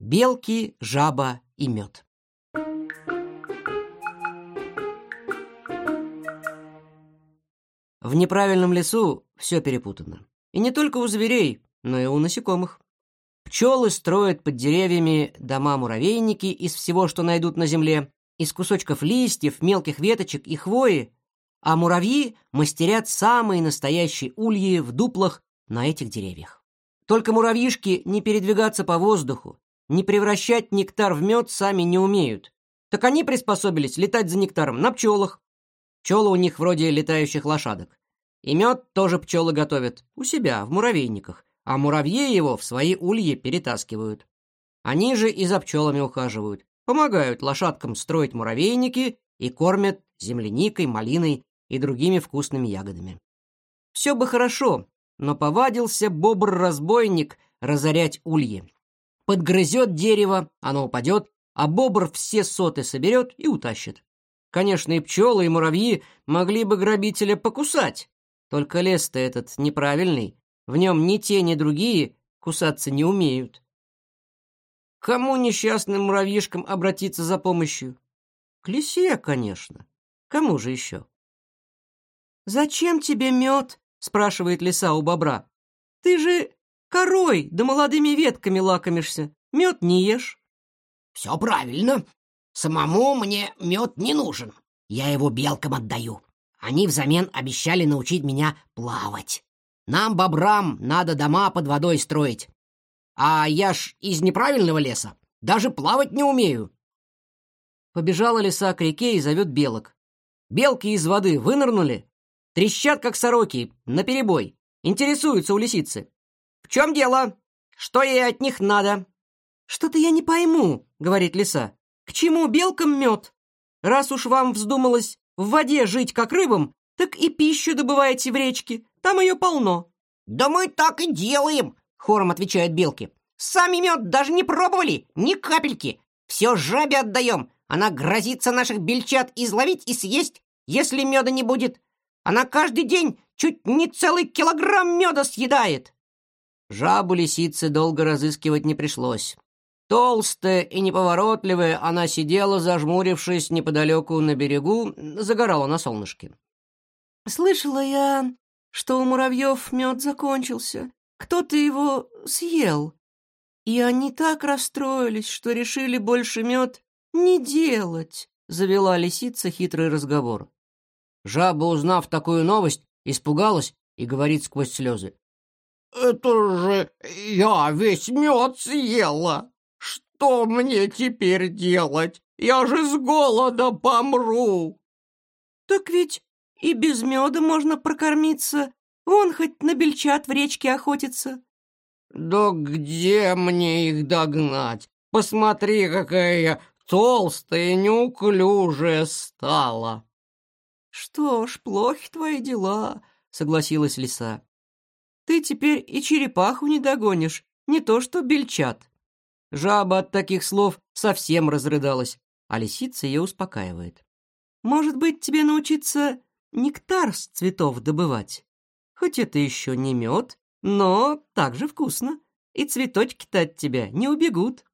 Белки, жаба и мед. В неправильном лесу все перепутано. И не только у зверей, но и у насекомых. Пчелы строят под деревьями дома-муравейники из всего, что найдут на земле, из кусочков листьев, мелких веточек и хвои, а муравьи мастерят самые настоящие ульи в дуплах на этих деревьях. Только муравьишки не передвигаться по воздуху, не превращать нектар в мед сами не умеют. Так они приспособились летать за нектаром на пчелах. Пчелы у них вроде летающих лошадок. И мед тоже пчелы готовят у себя, в муравейниках, а муравьи его в свои ульи перетаскивают. Они же и за пчелами ухаживают, помогают лошадкам строить муравейники и кормят земляникой, малиной и другими вкусными ягодами. Все бы хорошо, но повадился бобр-разбойник разорять ульи. Подгрызет дерево, оно упадет, а бобр все соты соберет и утащит. Конечно, и пчелы, и муравьи могли бы грабителя покусать, только лес-то этот неправильный, в нем ни те, ни другие кусаться не умеют. Кому несчастным муравьишкам обратиться за помощью? К лисе, конечно. Кому же еще? «Зачем тебе мед?» — спрашивает лиса у бобра. «Ты же корой да молодыми ветками лакомишься. Мед не ешь». «Все правильно. Самому мне мед не нужен. Я его белкам отдаю. Они взамен обещали научить меня плавать. Нам, бобрам, надо дома под водой строить. А я ж из неправильного леса. Даже плавать не умею». Побежала лиса к реке и зовет белок. Белки из воды вынырнули, Трещат, как сороки, наперебой. Интересуются у лисицы. «В чем дело? Что ей от них надо?» «Что-то я не пойму», — говорит лиса. «К чему белкам мед? Раз уж вам вздумалось в воде жить, как рыбам, так и пищу добываете в речке. Там ее полно». «Да мы так и делаем», — хором отвечают белки. «Сами мед даже не пробовали, ни капельки. Все жабе отдаем. Она грозится наших бельчат изловить и съесть, если меда не будет. Она каждый день чуть не целый килограмм меда съедает. Жабу лисицы долго разыскивать не пришлось. Толстая и неповоротливая, она сидела, зажмурившись неподалеку на берегу, загорала на солнышке. «Слышала я, что у муравьев мед закончился. Кто-то его съел. И они так расстроились, что решили больше мед не делать», — завела лисица хитрый разговор. Жаба, узнав такую новость, испугалась и говорит сквозь слезы. «Это же я весь мед съела! Что мне теперь делать? Я же с голода помру!» «Так ведь и без меда можно прокормиться. Вон хоть на бельчат в речке охотится». «Да где мне их догнать? Посмотри, какая я толстая и неуклюжая стала!» «Что ж, плохи твои дела», — согласилась лиса. «Ты теперь и черепаху не догонишь, не то что бельчат». Жаба от таких слов совсем разрыдалась, а лисица ее успокаивает. «Может быть, тебе научиться нектар с цветов добывать? Хоть это еще не мед, но так же вкусно, и цветочки-то от тебя не убегут».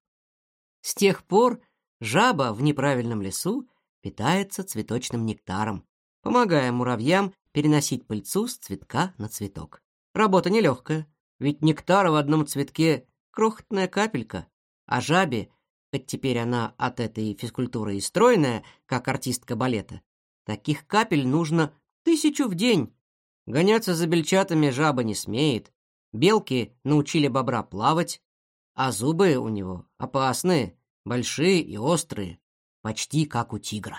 С тех пор жаба в неправильном лесу питается цветочным нектаром, помогая муравьям переносить пыльцу с цветка на цветок. Работа нелегкая, ведь нектара в одном цветке — крохотная капелька, а жабе, хоть теперь она от этой физкультуры и стройная, как артистка балета, таких капель нужно тысячу в день. Гоняться за бельчатами жаба не смеет. Белки научили бобра плавать, а зубы у него опасные, большие и острые, почти как у тигра.